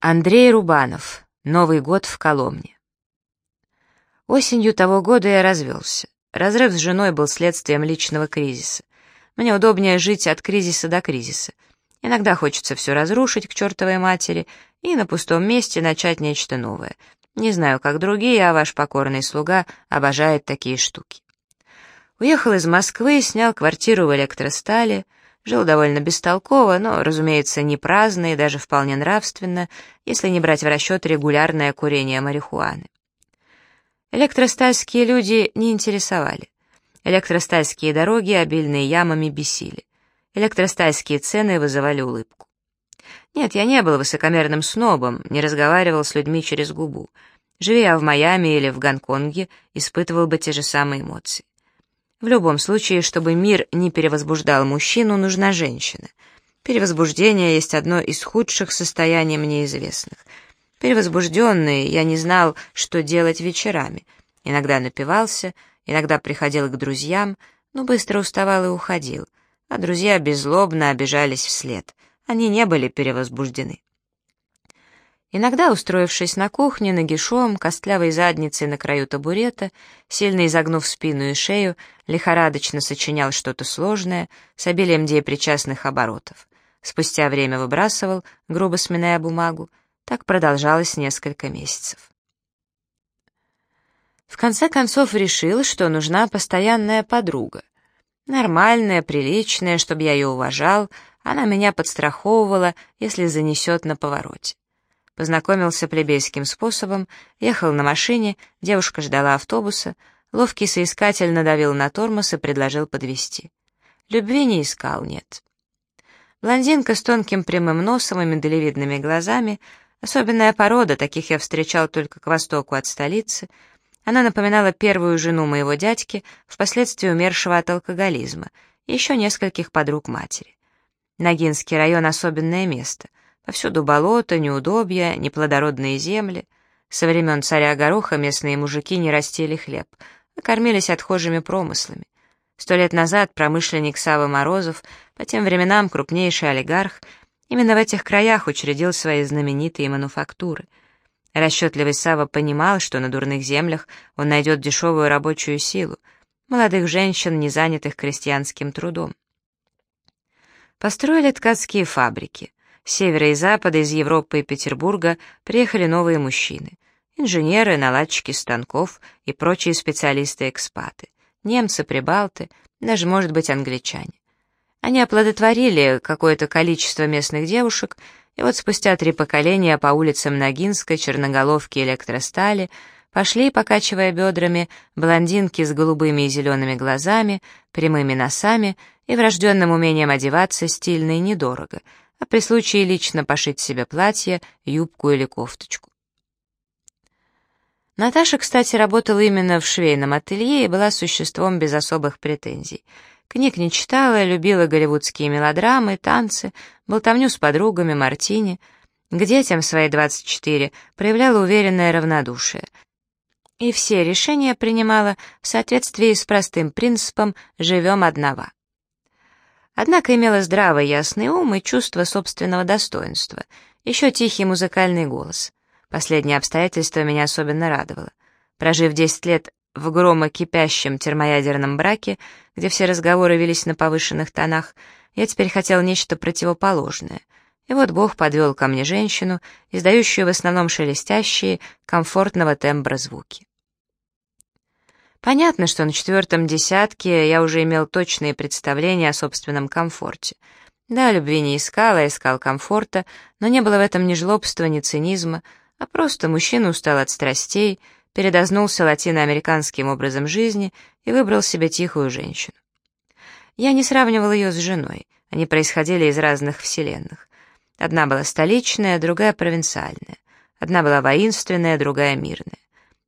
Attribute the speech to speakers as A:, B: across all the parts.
A: Андрей Рубанов. Новый год в Коломне. Осенью того года я развелся. Разрыв с женой был следствием личного кризиса. Мне удобнее жить от кризиса до кризиса. Иногда хочется все разрушить к чертовой матери и на пустом месте начать нечто новое. Не знаю, как другие, а ваш покорный слуга обожает такие штуки. Уехал из Москвы, снял квартиру в электростале, Жил довольно бестолково, но, разумеется, не праздно и даже вполне нравственно, если не брать в расчет регулярное курение марихуаны. Электростальские люди не интересовали. Электростальские дороги, обильные ямами, бесили. Электростальские цены вызывали улыбку. Нет, я не был высокомерным снобом, не разговаривал с людьми через губу. Живя в Майами или в Гонконге, испытывал бы те же самые эмоции. В любом случае, чтобы мир не перевозбуждал мужчину, нужна женщина. Перевозбуждение есть одно из худших состояний мне известных. Перевозбужденный, я не знал, что делать вечерами. Иногда напивался, иногда приходил к друзьям, но быстро уставал и уходил. А друзья беззлобно обижались вслед. Они не были перевозбуждены. Иногда, устроившись на кухне, нагишом, костлявой задницей на краю табурета, сильно изогнув спину и шею, лихорадочно сочинял что-то сложное с обилием деепричастных оборотов. Спустя время выбрасывал, грубо сминая бумагу. Так продолжалось несколько месяцев. В конце концов решил, что нужна постоянная подруга. Нормальная, приличная, чтобы я ее уважал, она меня подстраховывала, если занесет на повороте. Познакомился плебейским способом, ехал на машине, девушка ждала автобуса, ловкий соискатель надавил на тормоз и предложил подвести. Любви не искал, нет. Блондинка с тонким прямым носом и миндалевидными глазами, особенная порода, таких я встречал только к востоку от столицы, она напоминала первую жену моего дядьки, впоследствии умершего от алкоголизма, и еще нескольких подруг матери. Ногинский район — особенное место. Повсюду болото, неудобья, неплодородные земли. Со времен царя Гороха местные мужики не растили хлеб, а кормились отхожими промыслами. Сто лет назад промышленник Сава Морозов, по тем временам крупнейший олигарх, именно в этих краях учредил свои знаменитые мануфактуры. Расчетливый Сава понимал, что на дурных землях он найдет дешевую рабочую силу, молодых женщин, не занятых крестьянским трудом. Построили ткацкие фабрики. Севера и запада, из Европы и Петербурга приехали новые мужчины. Инженеры, наладчики станков и прочие специалисты-экспаты. Немцы, прибалты, даже, может быть, англичане. Они оплодотворили какое-то количество местных девушек, и вот спустя три поколения по улицам Ногинской, Черноголовки Электростали пошли, покачивая бедрами, блондинки с голубыми и зелеными глазами, прямыми носами и врожденным умением одеваться стильно и недорого — а при случае лично пошить себе платье, юбку или кофточку. Наташа, кстати, работала именно в швейном ателье и была существом без особых претензий. Книг не читала, любила голливудские мелодрамы, танцы, болтовню с подругами, мартини. К детям свои 24 проявляла уверенное равнодушие. И все решения принимала в соответствии с простым принципом «живем одного». Однако имела здравый ясный ум и чувство собственного достоинства, еще тихий музыкальный голос. Последнее обстоятельство меня особенно радовало. Прожив 10 лет в громокипящем термоядерном браке, где все разговоры велись на повышенных тонах, я теперь хотел нечто противоположное. И вот Бог подвел ко мне женщину, издающую в основном шелестящие, комфортного тембра звуки. Понятно, что на четвертом десятке я уже имел точные представления о собственном комфорте. Да, любви не искал, а искал комфорта, но не было в этом ни жлобства, ни цинизма, а просто мужчина устал от страстей, передознулся латиноамериканским образом жизни и выбрал себе тихую женщину. Я не сравнивал ее с женой, они происходили из разных вселенных. Одна была столичная, другая провинциальная. Одна была воинственная, другая мирная.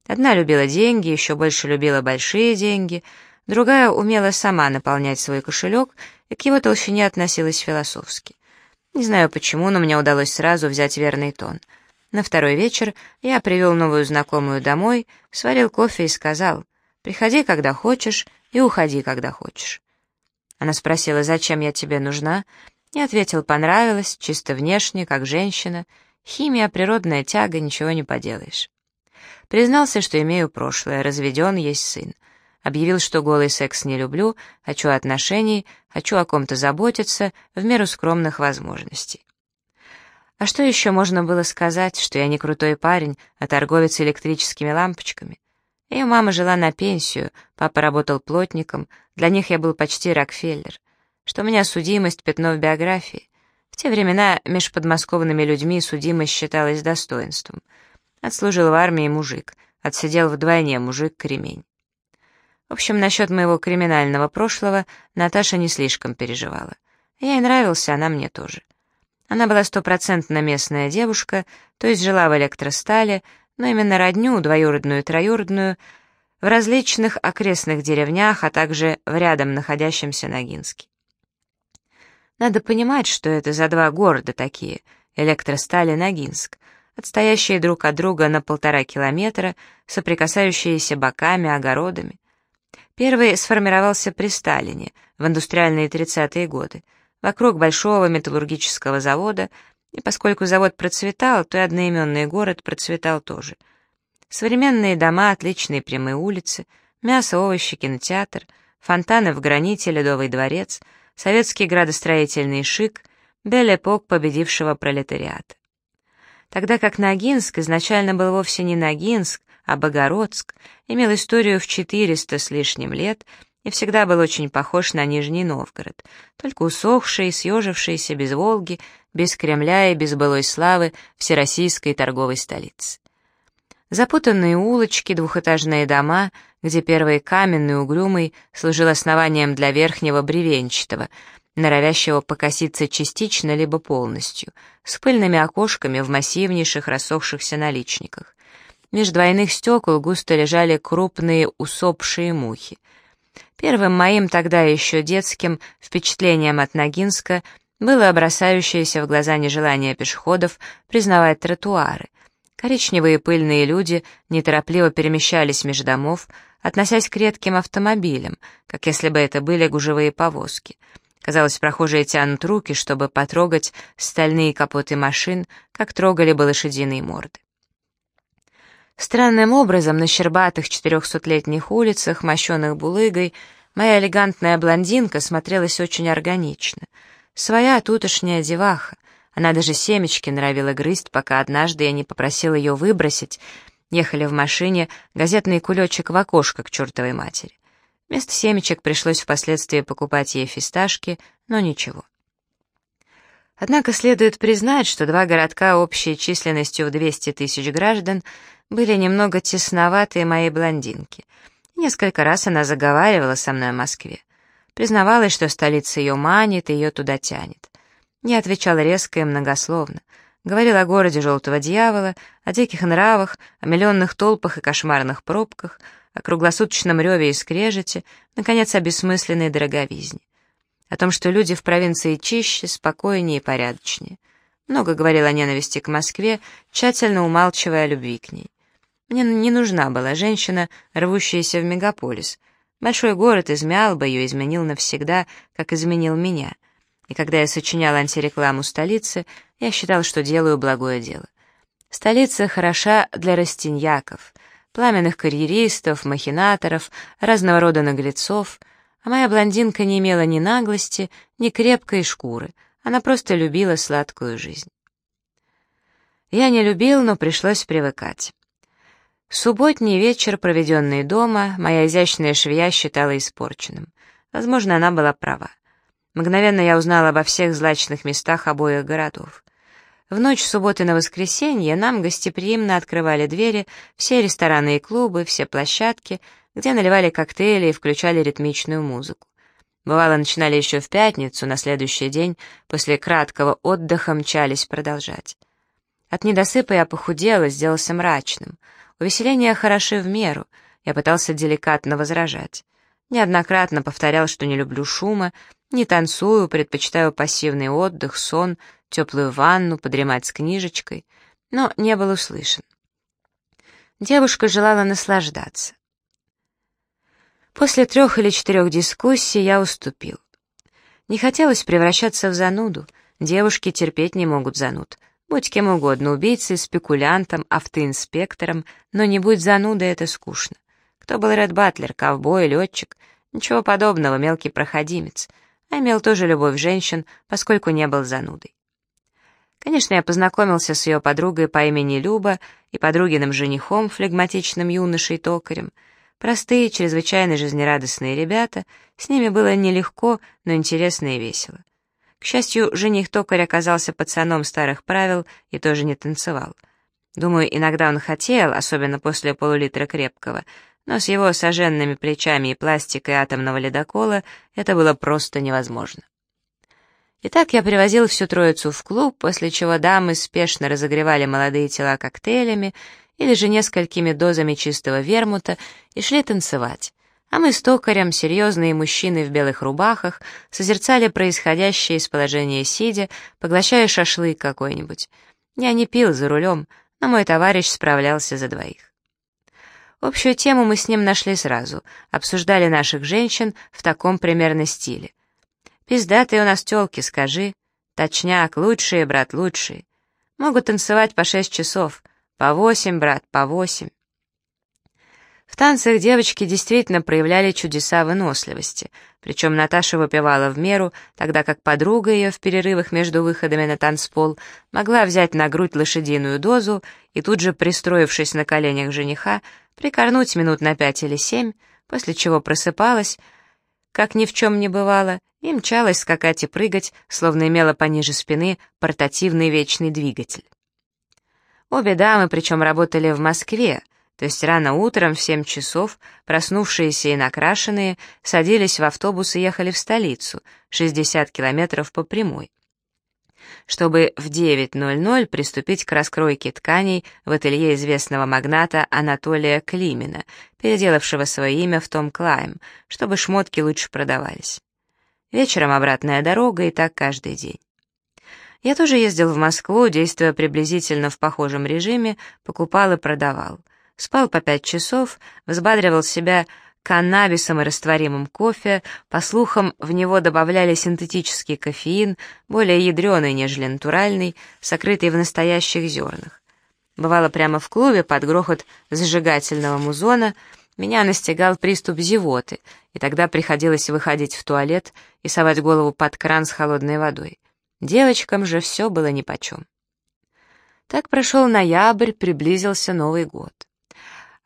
A: Одна любила деньги, еще больше любила большие деньги, другая умела сама наполнять свой кошелек и к его толщине относилась философски. Не знаю почему, но мне удалось сразу взять верный тон. На второй вечер я привел новую знакомую домой, сварил кофе и сказал, «Приходи, когда хочешь, и уходи, когда хочешь». Она спросила, зачем я тебе нужна, и ответил, понравилось, чисто внешне, как женщина, Химия, природная тяга, ничего не поделаешь. Признался, что имею прошлое, разведен, есть сын. Объявил, что голый секс не люблю, хочу отношений, хочу о ком-то заботиться в меру скромных возможностей. А что еще можно было сказать, что я не крутой парень, а торговец электрическими лампочками? Ее мама жила на пенсию, папа работал плотником, для них я был почти Рокфеллер. Что у меня судимость, пятно в биографии. В те времена меж подмосковными людьми судимость считалась достоинством. Отслужил в армии мужик, отсидел вдвойне мужик-кремень. В общем, насчет моего криминального прошлого Наташа не слишком переживала. Я ей нравился, она мне тоже. Она была стопроцентно местная девушка, то есть жила в электростале, но именно родню, двоюродную и троюродную, в различных окрестных деревнях, а также в рядом находящемся Ногинске. Надо понимать, что это за два города такие, электросталь и Ногинск, отстоящие друг от друга на полтора километра, соприкасающиеся боками, огородами. Первый сформировался при Сталине, в индустриальные 30-е годы, вокруг большого металлургического завода, и поскольку завод процветал, то и одноименный город процветал тоже. Современные дома, отличные прямые улицы, мясо, овощи, кинотеатр, фонтаны в граните, ледовый дворец, советский градостроительный шик, бель-эпок победившего пролетариата. Тогда как Ногинск изначально был вовсе не Ногинск, а Богородск, имел историю в 400 с лишним лет — и всегда был очень похож на Нижний Новгород, только усохший, съежившийся, без Волги, без Кремля и без былой славы всероссийской торговой столицы. Запутанные улочки, двухэтажные дома, где первый каменный угрюмый служил основанием для верхнего бревенчатого, норовящего покоситься частично либо полностью, с пыльными окошками в массивнейших рассохшихся наличниках. Меж двойных стекол густо лежали крупные усопшие мухи. Первым моим тогда еще детским впечатлением от Ногинска было бросающееся в глаза нежелание пешеходов признавать тротуары. Коричневые пыльные люди неторопливо перемещались меж домов, относясь к редким автомобилям, как если бы это были гужевые повозки. Казалось, прохожие тянут руки, чтобы потрогать стальные капоты машин, как трогали бы лошадиные морды. Странным образом на щербатых четырехсотлетних улицах, мощенных булыгой, моя элегантная блондинка смотрелась очень органично. Своя тутошняя деваха. Она даже семечки норовила грызть, пока однажды я не попросил ее выбросить. Ехали в машине, газетный кулечек в окошко к чертовой матери. Вместо семечек пришлось впоследствии покупать ей фисташки, но ничего. Однако следует признать, что два городка общей численностью в 200 тысяч граждан были немного тесноватые моей блондинки. Несколько раз она заговаривала со мной о Москве. Признавалась, что столица ее манит и ее туда тянет. Я отвечала резко и многословно. Говорила о городе желтого дьявола, о диких нравах, о миллионных толпах и кошмарных пробках, о круглосуточном реве и скрежете, наконец, о бессмысленной дороговизне. О том, что люди в провинции чище, спокойнее и порядочнее. Много говорила о ненависти к Москве, тщательно умалчивая о любви к ней. Мне не нужна была женщина, рвущаяся в мегаполис. Большой город измял бы ее, изменил навсегда, как изменил меня. И когда я сочинял антирекламу столицы, я считал, что делаю благое дело. Столица хороша для растиньяков, пламенных карьеристов, махинаторов, разного рода наглецов, а моя блондинка не имела ни наглости, ни крепкой шкуры, она просто любила сладкую жизнь. Я не любил, но пришлось привыкать. Субботний вечер, проведенный дома, моя изящная швея считала испорченным. Возможно, она была права. Мгновенно я узнала обо всех злачных местах обоих городов. В ночь субботы на воскресенье нам гостеприимно открывали двери все рестораны и клубы, все площадки, где наливали коктейли и включали ритмичную музыку. Бывало, начинали еще в пятницу, на следующий день, после краткого отдыха мчались продолжать. От недосыпа я похудела, сделался мрачным — Увеселения хороши в меру. Я пытался деликатно возражать. Неоднократно повторял, что не люблю шума, не танцую, предпочитаю пассивный отдых, сон, теплую ванну, подремать с книжечкой, но не был услышан. Девушка желала наслаждаться. После трех или четырех дискуссий я уступил. Не хотелось превращаться в зануду, девушки терпеть не могут зануд, Будь кем угодно, убийцей, спекулянтом, автоинспектором, но не будь занудой, это скучно. Кто был Ред Батлер, ковбой, летчик? Ничего подобного, мелкий проходимец. А имел тоже любовь женщин, поскольку не был занудой. Конечно, я познакомился с ее подругой по имени Люба и подругиным женихом, флегматичным юношей-токарем. Простые, чрезвычайно жизнерадостные ребята, с ними было нелегко, но интересно и весело. К счастью, жених-токарь оказался пацаном старых правил и тоже не танцевал. Думаю, иногда он хотел, особенно после полулитра крепкого, но с его соженными плечами и пластикой атомного ледокола это было просто невозможно. Итак, я привозил всю троицу в клуб, после чего дамы спешно разогревали молодые тела коктейлями или же несколькими дозами чистого вермута и шли танцевать. А мы с токарем, серьезные мужчины в белых рубахах, созерцали происходящее из положения сидя, поглощая шашлык какой-нибудь. Я не пил за рулем, но мой товарищ справлялся за двоих. Общую тему мы с ним нашли сразу, обсуждали наших женщин в таком примерно стиле. Пиздатые у нас тёлки, скажи. Точняк, лучшие, брат, лучшие. Могут танцевать по шесть часов. По восемь, брат, по восемь. В танцах девочки действительно проявляли чудеса выносливости, причем Наташа выпивала в меру, тогда как подруга ее в перерывах между выходами на танцпол могла взять на грудь лошадиную дозу и тут же, пристроившись на коленях жениха, прикорнуть минут на пять или семь, после чего просыпалась, как ни в чем не бывало, и мчалась скакать и прыгать, словно имела пониже спины портативный вечный двигатель. Обе дамы, причем работали в Москве, то есть рано утром в семь часов, проснувшиеся и накрашенные, садились в автобус и ехали в столицу, 60 километров по прямой чтобы в 9.00 приступить к раскройке тканей в ателье известного магната Анатолия Климина, переделавшего свое имя в Том Клайм, чтобы шмотки лучше продавались. Вечером обратная дорога и так каждый день. Я тоже ездил в Москву, действуя приблизительно в похожем режиме, покупал и продавал. Спал по пять часов, взбадривал себя каннабисом и растворимым кофе, по слухам, в него добавляли синтетический кофеин, более ядреный, нежели натуральный, сокрытый в настоящих зернах. Бывало прямо в клубе под грохот зажигательного музона, меня настигал приступ зевоты, и тогда приходилось выходить в туалет и совать голову под кран с холодной водой. Девочкам же все было нипочем. Так прошел ноябрь, приблизился Новый год.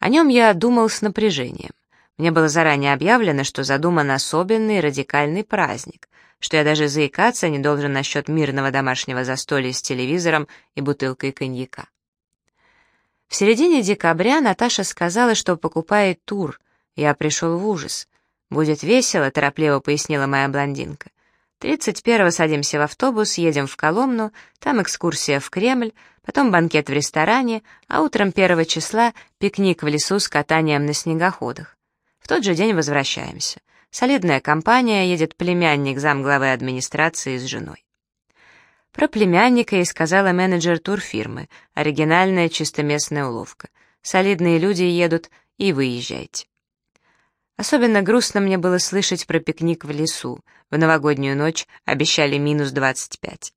A: О нем я думал с напряжением. Мне было заранее объявлено, что задуман особенный радикальный праздник, что я даже заикаться не должен насчет мирного домашнего застолья с телевизором и бутылкой коньяка. В середине декабря Наташа сказала, что покупает тур. Я пришел в ужас. «Будет весело», — торопливо пояснила моя блондинка. Тридцать первого садимся в автобус, едем в Коломну, там экскурсия в Кремль, потом банкет в ресторане, а утром первого числа пикник в лесу с катанием на снегоходах. В тот же день возвращаемся. Солидная компания, едет племянник замглавы администрации с женой. Про племянника и сказала менеджер турфирмы. Оригинальная чистоместная уловка. Солидные люди едут, и выезжайте. Особенно грустно мне было слышать про пикник в лесу. В новогоднюю ночь обещали минус 25.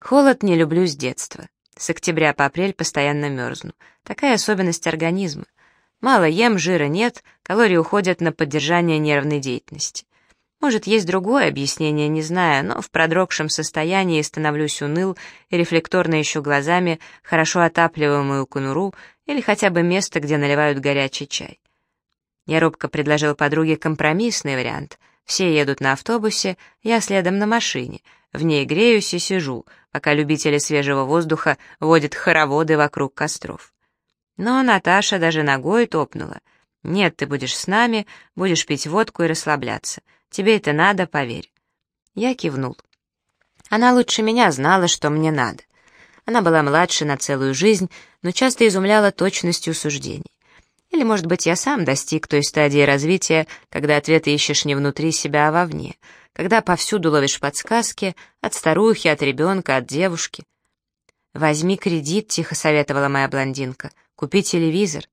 A: Холод не люблю с детства. С октября по апрель постоянно мерзну. Такая особенность организма. Мало ем, жира нет, калории уходят на поддержание нервной деятельности. Может, есть другое объяснение, не знаю, но в продрогшем состоянии становлюсь уныл и рефлекторно ищу глазами хорошо отапливаемую конуру или хотя бы место, где наливают горячий чай. Я робко предложил подруге компромиссный вариант. Все едут на автобусе, я следом на машине. В ней греюсь и сижу, пока любители свежего воздуха водят хороводы вокруг костров. Но Наташа даже ногой топнула. «Нет, ты будешь с нами, будешь пить водку и расслабляться. Тебе это надо, поверь». Я кивнул. Она лучше меня знала, что мне надо. Она была младше на целую жизнь, но часто изумляла точностью суждений. Или, может быть, я сам достиг той стадии развития, когда ответы ищешь не внутри себя, а вовне, когда повсюду ловишь подсказки от старухи, от ребенка, от девушки. «Возьми кредит», — тихо советовала моя блондинка — Купи телевизор».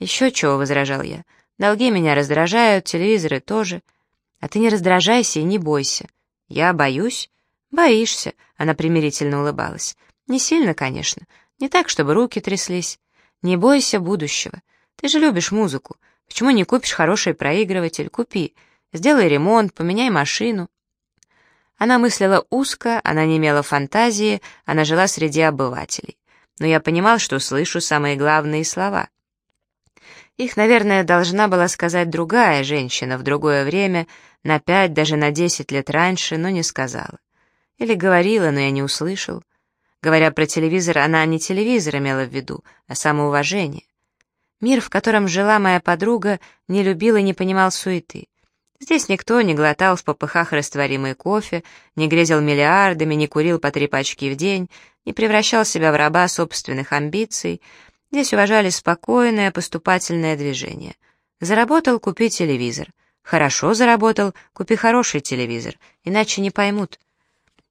A: «Еще чего», — возражал я. «Долги меня раздражают, телевизоры тоже. А ты не раздражайся и не бойся». «Я боюсь?» «Боишься», — она примирительно улыбалась. Не сильно, конечно, не так, чтобы руки тряслись. Не бойся будущего. Ты же любишь музыку. Почему не купишь хороший проигрыватель? Купи. Сделай ремонт, поменяй машину. Она мыслила узко, она не имела фантазии, она жила среди обывателей. Но я понимал, что слышу самые главные слова. Их, наверное, должна была сказать другая женщина в другое время, на пять, даже на десять лет раньше, но не сказала. Или говорила, но я не услышал. Говоря про телевизор, она не телевизор имела в виду, а самоуважение. Мир, в котором жила моя подруга, не любил и не понимал суеты. Здесь никто не глотал в попыхах растворимый кофе, не грезил миллиардами, не курил по три пачки в день, не превращал себя в раба собственных амбиций. Здесь уважали спокойное, поступательное движение. Заработал — купи телевизор. Хорошо заработал — купи хороший телевизор, иначе не поймут.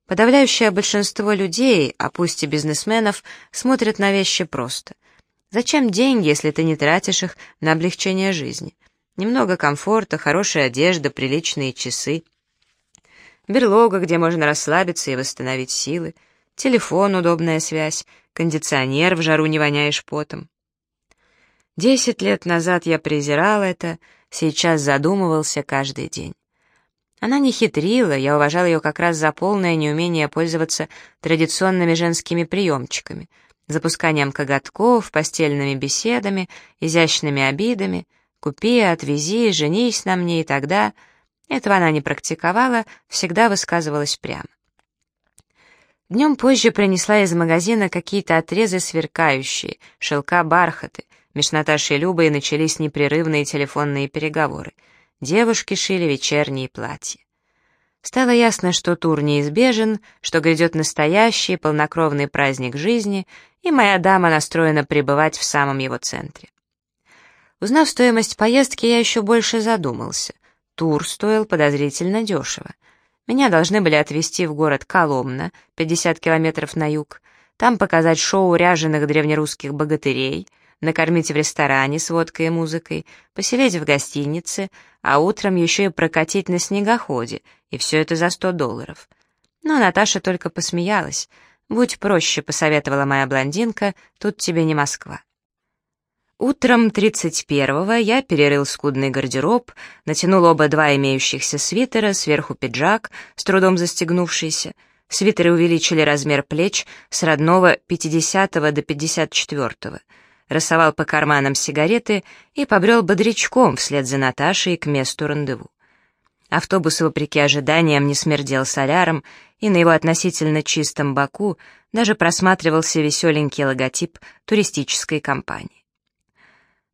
A: Подавляющее большинство людей, а пусть и бизнесменов, смотрят на вещи просто. Зачем деньги, если ты не тратишь их на облегчение жизни? Немного комфорта, хорошая одежда, приличные часы. Берлога, где можно расслабиться и восстановить силы. Телефон, удобная связь. Кондиционер, в жару не воняешь потом. Десять лет назад я презирал это, сейчас задумывался каждый день. Она не хитрила, я уважал ее как раз за полное неумение пользоваться традиционными женскими приемчиками, запусканием коготков, постельными беседами, изящными обидами — Купи, отвези, женись на мне, и тогда... Этого она не практиковала, всегда высказывалась прямо. Днем позже принесла из магазина какие-то отрезы сверкающие, шелка бархаты. Меж Наташей и Любой начались непрерывные телефонные переговоры. Девушки шили вечерние платья. Стало ясно, что тур неизбежен, что грядет настоящий полнокровный праздник жизни, и моя дама настроена пребывать в самом его центре. Узнав стоимость поездки, я еще больше задумался. Тур стоил подозрительно дешево. Меня должны были отвезти в город Коломна, 50 километров на юг, там показать шоу ряженых древнерусских богатырей, накормить в ресторане с водкой и музыкой, поселить в гостинице, а утром еще и прокатить на снегоходе, и все это за 100 долларов. Но Наташа только посмеялась. «Будь проще», — посоветовала моя блондинка, — «тут тебе не Москва». Утром 31-го я перерыл скудный гардероб, натянул оба два имеющихся свитера, сверху пиджак, с трудом застегнувшийся. Свитеры увеличили размер плеч с родного 50 до 54-го. Рассовал по карманам сигареты и побрел бодрячком вслед за Наташей к месту рандеву. Автобус, вопреки ожиданиям, не смердел соляром, и на его относительно чистом боку даже просматривался веселенький логотип туристической компании.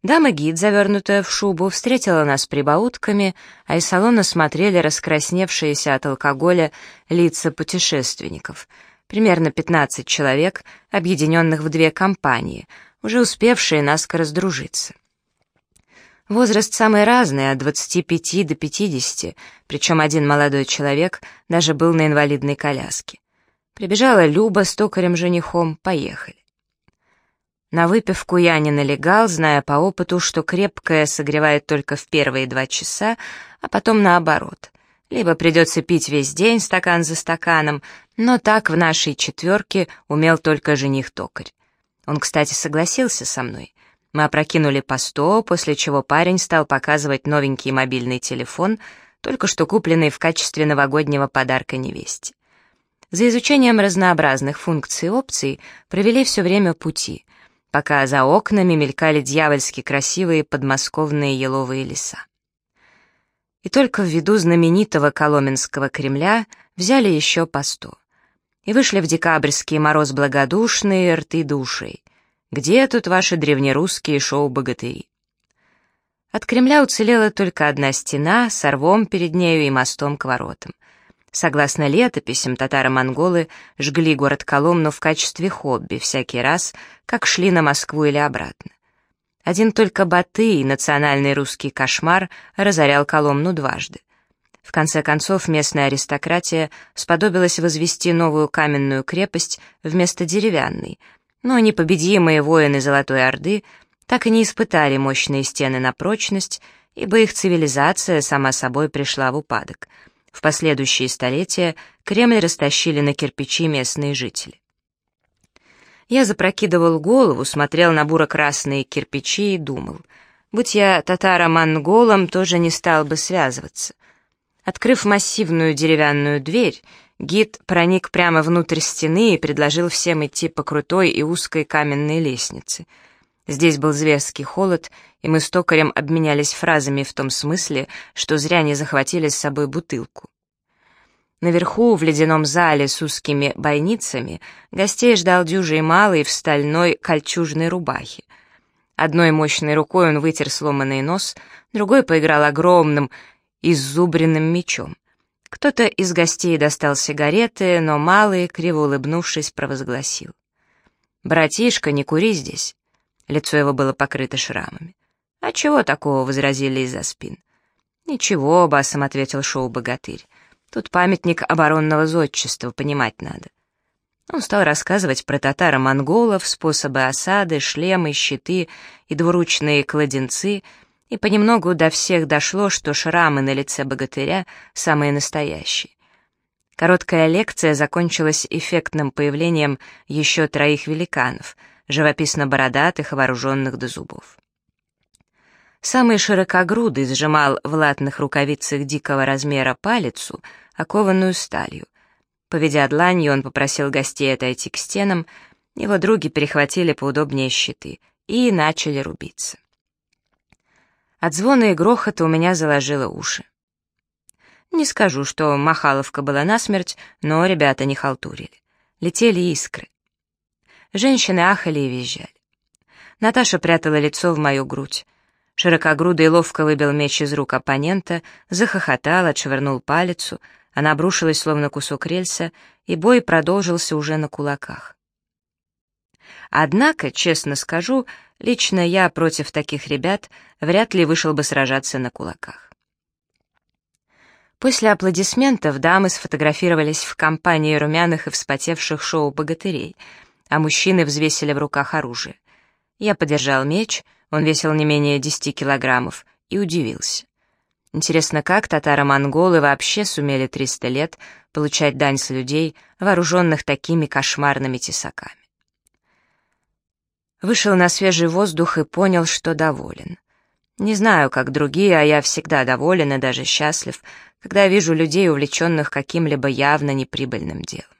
A: Дама-гид, завернутая в шубу, встретила нас прибаутками, а из салона смотрели раскрасневшиеся от алкоголя лица путешественников. Примерно 15 человек, объединенных в две компании, уже успевшие наскоро сдружиться. Возраст самый разный, от 25 до 50, причем один молодой человек даже был на инвалидной коляске. Прибежала Люба с токарем-женихом, поехали. На выпивку я не налегал, зная по опыту, что крепкое согревает только в первые два часа, а потом наоборот. Либо придется пить весь день стакан за стаканом, но так в нашей четверке умел только жених-токарь. Он, кстати, согласился со мной. Мы опрокинули по сто, после чего парень стал показывать новенький мобильный телефон, только что купленный в качестве новогоднего подарка невесте. За изучением разнообразных функций и опций провели все время пути — пока за окнами мелькали дьявольски красивые подмосковные еловые леса. И только в виду знаменитого Коломенского Кремля взяли еще по сто. И вышли в декабрьский мороз благодушные рты душей. Где тут ваши древнерусские шоу-богатыри? От Кремля уцелела только одна стена с орвом перед нею и мостом к воротам. Согласно летописям, татаро-монголы жгли город Коломну в качестве хобби всякий раз, как шли на Москву или обратно. Один только Батый, национальный русский кошмар, разорял Коломну дважды. В конце концов, местная аристократия сподобилась возвести новую каменную крепость вместо деревянной, но непобедимые воины Золотой Орды так и не испытали мощные стены на прочность, ибо их цивилизация сама собой пришла в упадок — в последующие столетия Кремль растащили на кирпичи местные жители. Я запрокидывал голову, смотрел на буро-красные кирпичи и думал, будь я татаро-монголом, тоже не стал бы связываться. Открыв массивную деревянную дверь, гид проник прямо внутрь стены и предложил всем идти по крутой и узкой каменной лестнице. Здесь был зверский холод, и мы с токарем обменялись фразами в том смысле, что зря не захватили с собой бутылку. Наверху, в ледяном зале с узкими бойницами, гостей ждал дюжий малый в стальной кольчужной рубахе. Одной мощной рукой он вытер сломанный нос, другой поиграл огромным, иззубренным мечом. Кто-то из гостей достал сигареты, но малый, криво улыбнувшись, провозгласил. «Братишка, не кури здесь». Лицо его было покрыто шрамами. «А чего такого?» — возразили из-за спин. «Ничего», — басом ответил шоу-богатырь. Тут памятник оборонного зодчества, понимать надо. Он стал рассказывать про татаро-монголов, способы осады, шлемы, щиты и двуручные кладенцы, и понемногу до всех дошло, что шрамы на лице богатыря самые настоящие. Короткая лекция закончилась эффектным появлением еще троих великанов, живописно бородатых, вооруженных до зубов. Самый широкогрудый сжимал в латных рукавицах дикого размера палицу, окованную сталью. Поведя дланью, он попросил гостей отойти к стенам, его други перехватили поудобнее щиты и начали рубиться. От звона и грохота у меня заложило уши. Не скажу, что Махаловка была насмерть, но ребята не халтурили. Летели искры. Женщины ахали и визжали. Наташа прятала лицо в мою грудь. Широкогрудый ловко выбил меч из рук оппонента, захохотал, отшвырнул палицу, она обрушилась, словно кусок рельса, и бой продолжился уже на кулаках. Однако, честно скажу, лично я против таких ребят вряд ли вышел бы сражаться на кулаках. После аплодисментов дамы сфотографировались в компании румяных и вспотевших шоу-богатырей, а мужчины взвесили в руках оружие. Я подержал меч — он весил не менее 10 килограммов, и удивился. Интересно, как татаро-монголы вообще сумели 300 лет получать дань с людей, вооруженных такими кошмарными тесаками? Вышел на свежий воздух и понял, что доволен. Не знаю, как другие, а я всегда доволен и даже счастлив, когда вижу людей, увлеченных каким-либо явно неприбыльным делом.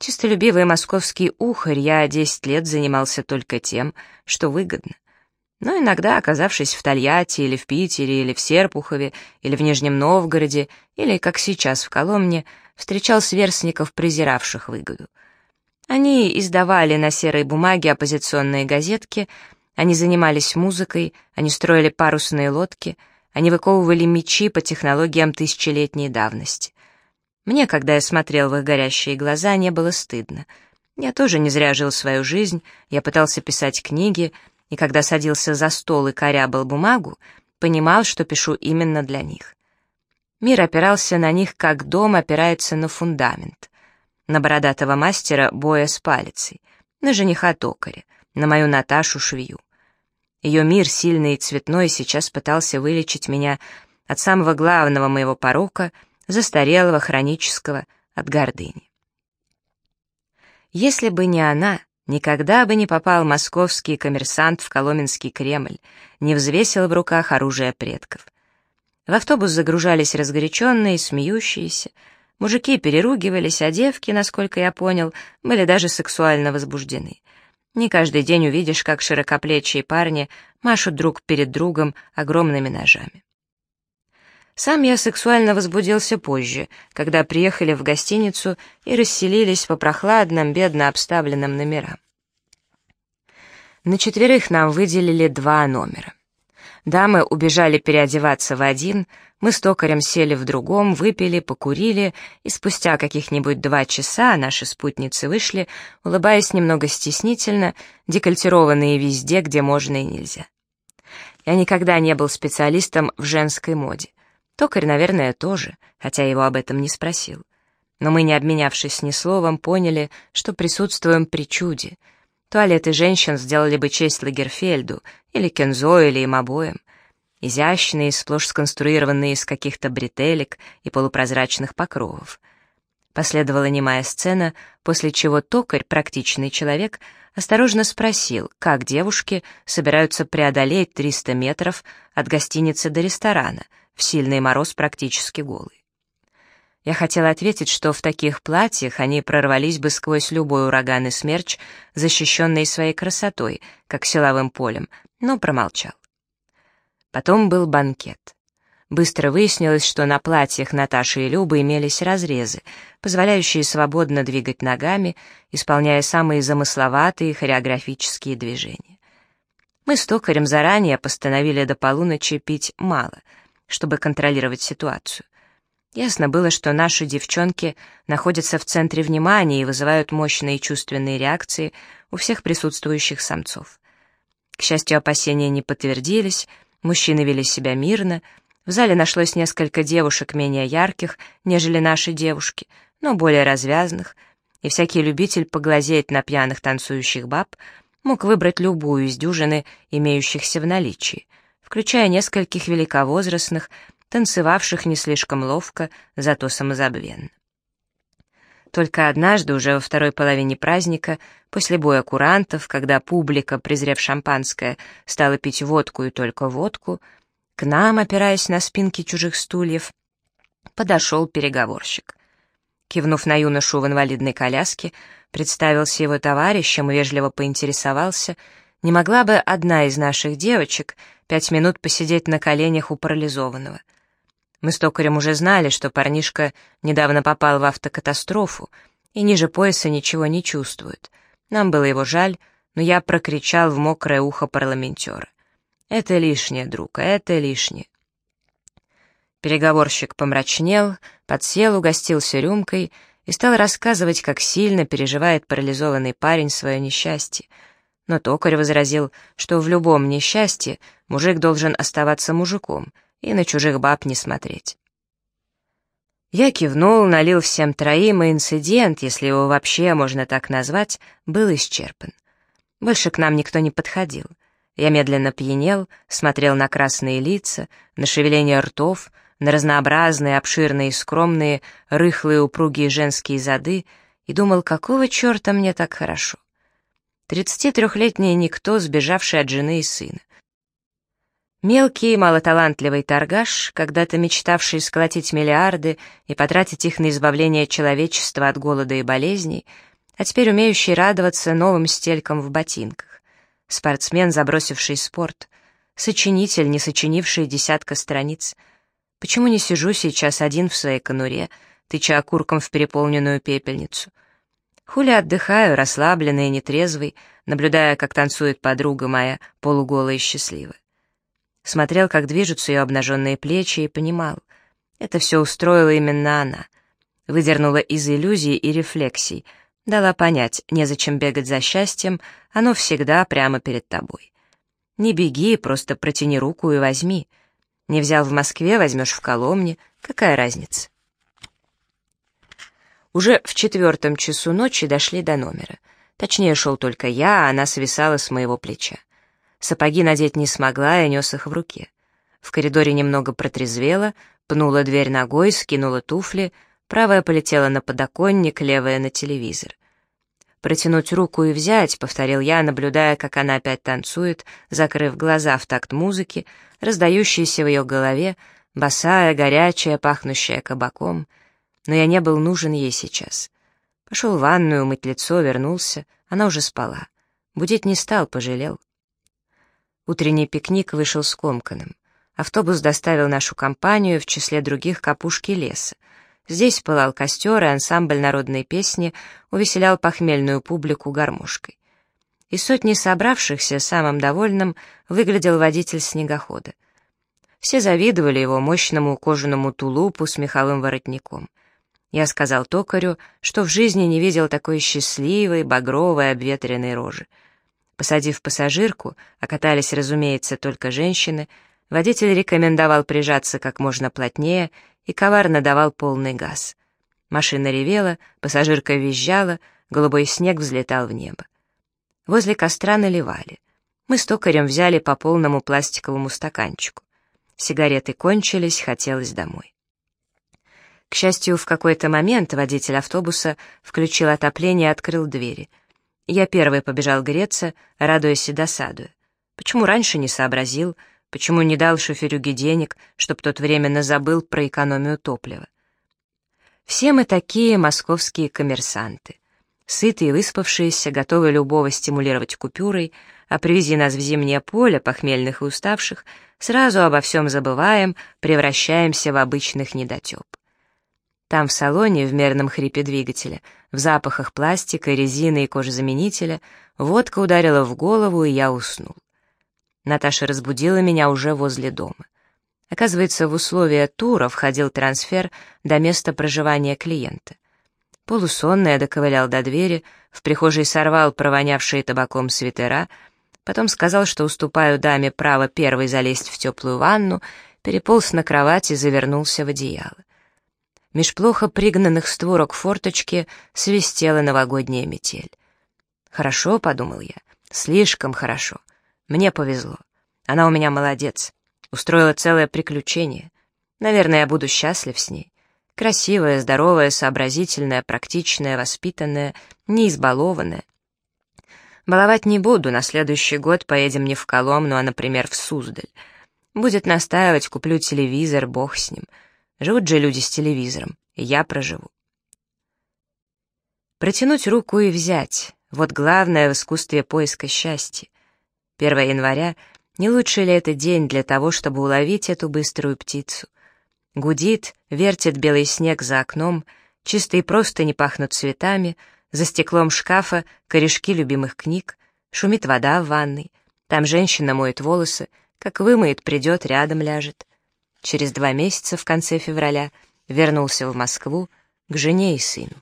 A: Чистолюбивый московский ухарь, я 10 лет занимался только тем, что выгодно. Но иногда, оказавшись в Тольятти или в Питере, или в Серпухове, или в Нижнем Новгороде, или, как сейчас, в Коломне, встречал сверстников, презиравших выгоду. Они издавали на серой бумаге оппозиционные газетки, они занимались музыкой, они строили парусные лодки, они выковывали мечи по технологиям тысячелетней давности. Мне, когда я смотрел в их горящие глаза, не было стыдно. Я тоже не зря жил свою жизнь, я пытался писать книги, и когда садился за стол и корябал бумагу, понимал, что пишу именно для них. Мир опирался на них, как дом опирается на фундамент. На бородатого мастера боя с палицей, на жениха токаря, на мою Наташу швею. Ее мир, сильный и цветной, сейчас пытался вылечить меня от самого главного моего порока, застарелого, хронического, от гордыни. Если бы не она, Никогда бы не попал московский коммерсант в Коломенский Кремль, не взвесил в руках оружие предков. В автобус загружались разгоряченные, смеющиеся. Мужики переругивались, а девки, насколько я понял, были даже сексуально возбуждены. Не каждый день увидишь, как широкоплечие парни машут друг перед другом огромными ножами. Сам я сексуально возбудился позже, когда приехали в гостиницу и расселились по прохладным, бедно обставленным номерам. На четверых нам выделили два номера. Дамы убежали переодеваться в один, мы с токарем сели в другом, выпили, покурили, и спустя каких-нибудь два часа наши спутницы вышли, улыбаясь немного стеснительно, декольтированные везде, где можно и нельзя. Я никогда не был специалистом в женской моде. Токарь, наверное, тоже, хотя его об этом не спросил. Но мы, не обменявшись ни словом, поняли, что присутствуем при чуде. Туалеты женщин сделали бы честь Лагерфельду, или Кензо, или им обоим. Изящные, сплошь сконструированные из каких-то бретелек и полупрозрачных покровов. Последовала немая сцена, после чего токарь, практичный человек, осторожно спросил, как девушки собираются преодолеть 300 метров от гостиницы до ресторана, в сильный мороз практически голые. Я хотела ответить, что в таких платьях они прорвались бы сквозь любой ураган и смерч, защищенные своей красотой, как силовым полем, но промолчал. Потом был банкет. Быстро выяснилось, что на платьях Наташи и Любы имелись разрезы, позволяющие свободно двигать ногами, исполняя самые замысловатые хореографические движения. Мы с токарем заранее постановили до полуночи пить мало, чтобы контролировать ситуацию. Ясно было, что наши девчонки находятся в центре внимания и вызывают мощные чувственные реакции у всех присутствующих самцов. К счастью, опасения не подтвердились, мужчины вели себя мирно, в зале нашлось несколько девушек менее ярких, нежели наши девушки, но более развязных, и всякий любитель поглазеть на пьяных танцующих баб мог выбрать любую из дюжины, имеющихся в наличии, включая нескольких великовозрастных, танцевавших не слишком ловко, зато самозабвенно. Только однажды, уже во второй половине праздника, после боя курантов, когда публика, презрев шампанское, стала пить водку и только водку, к нам, опираясь на спинки чужих стульев, подошел переговорщик. Кивнув на юношу в инвалидной коляске, представился его товарищем и вежливо поинтересовался, не могла бы одна из наших девочек пять минут посидеть на коленях у парализованного — мы с токарем уже знали, что парнишка недавно попал в автокатастрофу и ниже пояса ничего не чувствует. Нам было его жаль, но я прокричал в мокрое ухо парламентера. «Это лишнее, друг, это лишнее». Переговорщик помрачнел, подсел, угостился рюмкой и стал рассказывать, как сильно переживает парализованный парень свое несчастье. Но токарь возразил, что в любом несчастье мужик должен оставаться мужиком — и на чужих баб не смотреть. Я кивнул, налил всем троим, и инцидент, если его вообще можно так назвать, был исчерпан. Больше к нам никто не подходил. Я медленно пьянел, смотрел на красные лица, на шевеление ртов, на разнообразные, обширные, скромные, рыхлые, упругие женские зады и думал, какого черта мне так хорошо. Тридцатитрехлетний никто, сбежавший от жены и сына. Мелкий, малоталантливый торгаш, когда-то мечтавший сколотить миллиарды и потратить их на избавление человечества от голода и болезней, а теперь умеющий радоваться новым стелькам в ботинках. Спортсмен, забросивший спорт. Сочинитель, не сочинивший десятка страниц. Почему не сижу сейчас один в своей конуре, тыча окурком в переполненную пепельницу? Хули отдыхаю, расслабленный и нетрезвый, наблюдая, как танцует подруга моя, полуголая и счастливая. Смотрел, как движутся ее обнаженные плечи, и понимал. Это все устроила именно она. Выдернула из иллюзий и рефлексий. Дала понять, незачем бегать за счастьем, оно всегда прямо перед тобой. Не беги, просто протяни руку и возьми. Не взял в Москве, возьмешь в Коломне. Какая разница? Уже в четвертом часу ночи дошли до номера. Точнее, шел только я, а она свисала с моего плеча. Сапоги надеть не смогла, и нес их в руке. В коридоре немного протрезвела, пнула дверь ногой, скинула туфли, правая полетела на подоконник, левая на телевизор. «Протянуть руку и взять», — повторил я, наблюдая, как она опять танцует, закрыв глаза в такт музыки, раздающейся в ее голове, босая, горячая, пахнущая кабаком. Но я не был нужен ей сейчас. Пошел в ванную, мыть лицо, вернулся. Она уже спала. Будить не стал, пожалел. Утренний пикник вышел скомканным. Автобус доставил нашу компанию в числе других капушки леса. Здесь пылал костер, и ансамбль народной песни увеселял похмельную публику гармошкой. Из сотни собравшихся самым довольным выглядел водитель снегохода. Все завидовали его мощному кожаному тулупу с меховым воротником. Я сказал токарю, что в жизни не видел такой счастливой, багровой, обветренной рожи. Посадив пассажирку, а катались, разумеется, только женщины, водитель рекомендовал прижаться как можно плотнее и коварно давал полный газ. Машина ревела, пассажирка визжала, голубой снег взлетал в небо. Возле костра наливали. Мы с токарем взяли по полному пластиковому стаканчику. Сигареты кончились, хотелось домой. К счастью, в какой-то момент водитель автобуса включил отопление и открыл двери. Я первый побежал греться, радуясь и досадуя. Почему раньше не сообразил, почему не дал шоферюге денег, чтоб тот временно забыл про экономию топлива? Все мы такие московские коммерсанты. Сытые, выспавшиеся, готовые любого стимулировать купюрой, а привези нас в зимнее поле, похмельных и уставших, сразу обо всем забываем, превращаемся в обычных недотеп. Там в салоне, в мерном хрипе двигателя, в запахах пластика, резины и кожезаменителя, водка ударила в голову, и я уснул. Наташа разбудила меня уже возле дома. Оказывается, в условия тура входил трансфер до места проживания клиента. Полусонный я доковылял до двери, в прихожей сорвал провонявшие табаком свитера, потом сказал, что уступаю даме право первой залезть в теплую ванну, переполз на кровать и завернулся в одеяло. Меж плохо пригнанных створок форточки свистела новогодняя метель. «Хорошо», — подумал я, — «слишком хорошо. Мне повезло. Она у меня молодец. Устроила целое приключение. Наверное, я буду счастлив с ней. Красивая, здоровая, сообразительная, практичная, воспитанная, не избалованная. Баловать не буду, на следующий год поедем не в Коломну, а, например, в Суздаль. Будет настаивать, куплю телевизор, бог с ним. Живут же люди с телевизором, и я проживу. Протянуть руку и взять — вот главное в искусстве поиска счастья. 1 января — не лучший ли это день для того, чтобы уловить эту быструю птицу? Гудит, вертит белый снег за окном, чистые простыни пахнут цветами, за стеклом шкафа корешки любимых книг, шумит вода в ванной, там женщина моет волосы, как вымоет, придет, рядом ляжет. Через два месяца, в конце февраля, вернулся в Москву к жене и сыну.